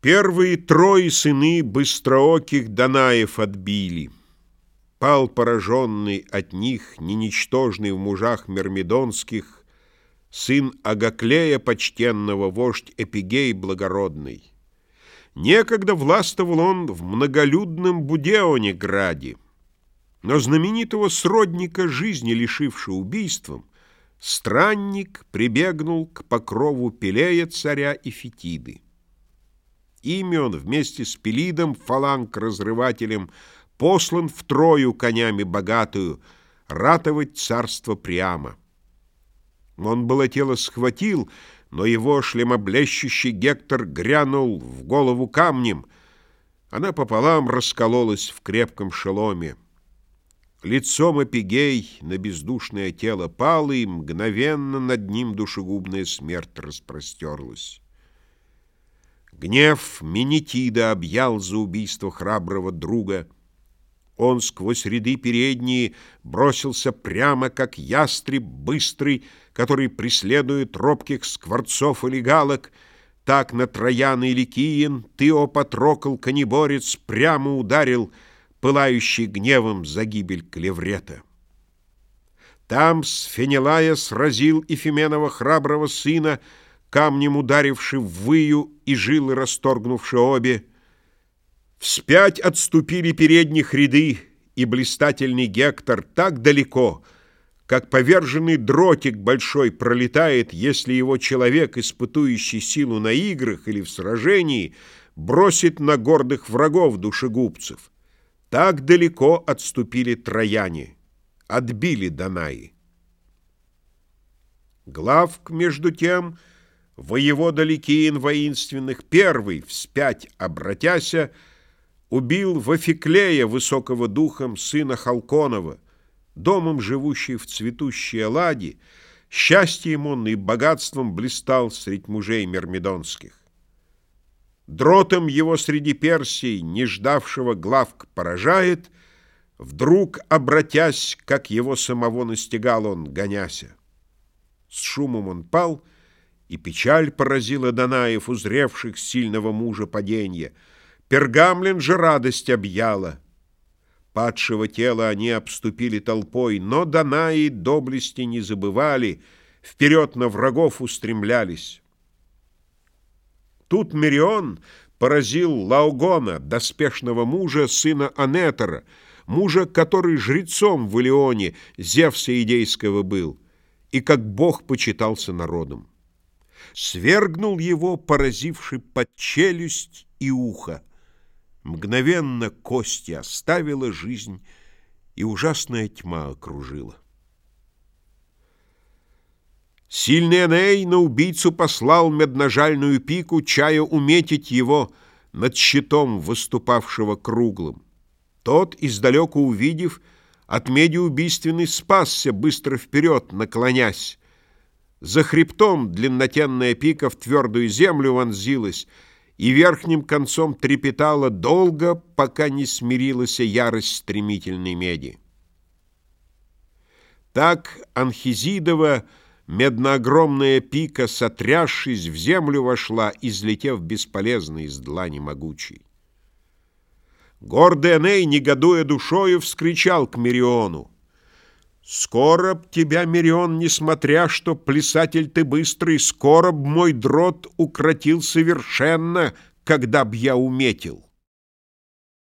Первые трое сыны быстрооких Данаев отбили. Пал пораженный от них, неничтожный в мужах мирмидонских, сын Агаклея почтенного, вождь Эпигей благородный. Некогда властвовал он в многолюдном Будеоне граде, но знаменитого сродника жизни, лишивший убийством, странник прибегнул к покрову Пелея царя и Фетиды. Ими он вместе с Пелидом, фаланг-разрывателем, послан в Трою конями богатую, ратовать царство прямо. Он было тело схватил, но его шлемоблещущий Гектор грянул в голову камнем. Она пополам раскололась в крепком шеломе. Лицом Эпигей на бездушное тело пал, и мгновенно над ним душегубная смерть распростерлась. Гнев Менетида объял за убийство храброго друга. Он сквозь ряды передние бросился прямо, как ястреб быстрый, который преследует робких скворцов или галок. Так на Троян или Киен ты, о Патрокл, конеборец, прямо ударил, пылающий гневом за гибель Клеврета. Там с Фенелая сразил Ифименова храброго сына, камнем ударивши в выю и жилы расторгнувши обе. Вспять отступили передних ряды, и блистательный Гектор так далеко, как поверженный дротик большой пролетает, если его человек, испытующий силу на играх или в сражении, бросит на гордых врагов душегубцев. Так далеко отступили трояне, отбили Данаи. Главк, между тем, — Воевода Ликиин воинственных первый, вспять обратяся, убил Вафиклея, высокого духом, сына Халконова, домом живущий в цветущей Ладе, счастьем он и богатством блистал средь мужей мермидонских. Дротом его среди Персий, не ждавшего главк, поражает, вдруг, обратясь, как его самого настигал он, гоняся. С шумом он пал — и печаль поразила Данаев, узревших сильного мужа паденья. Пергамлен же радость объяла. Падшего тела они обступили толпой, но Данаи доблести не забывали, вперед на врагов устремлялись. Тут Мерион поразил Лаугона, доспешного мужа, сына Анетора, мужа, который жрецом в Илеоне, Зевса Идейского был, и как бог почитался народом свергнул его, поразивший под челюсть и ухо. Мгновенно кости оставила жизнь, и ужасная тьма окружила. Сильный Эней на убийцу послал медножальную пику, чая уметить его над щитом, выступавшего круглым. Тот, издалеку увидев, от меди убийственный спасся, быстро вперед, наклонясь, за хребтом длиннотенная пика в твердую землю вонзилась и верхним концом трепетала долго, пока не смирилась ярость стремительной меди. Так Анхизидова медноогромная пика, сотрясшись, в землю вошла, излетев бесполезно из длани могучей. Гордый Эней, негодуя душою, вскричал к Мериону — Скоро б тебя, Мирион, несмотря, что плясатель ты быстрый, скоро б мой дрот укротил совершенно, когда б я уметил.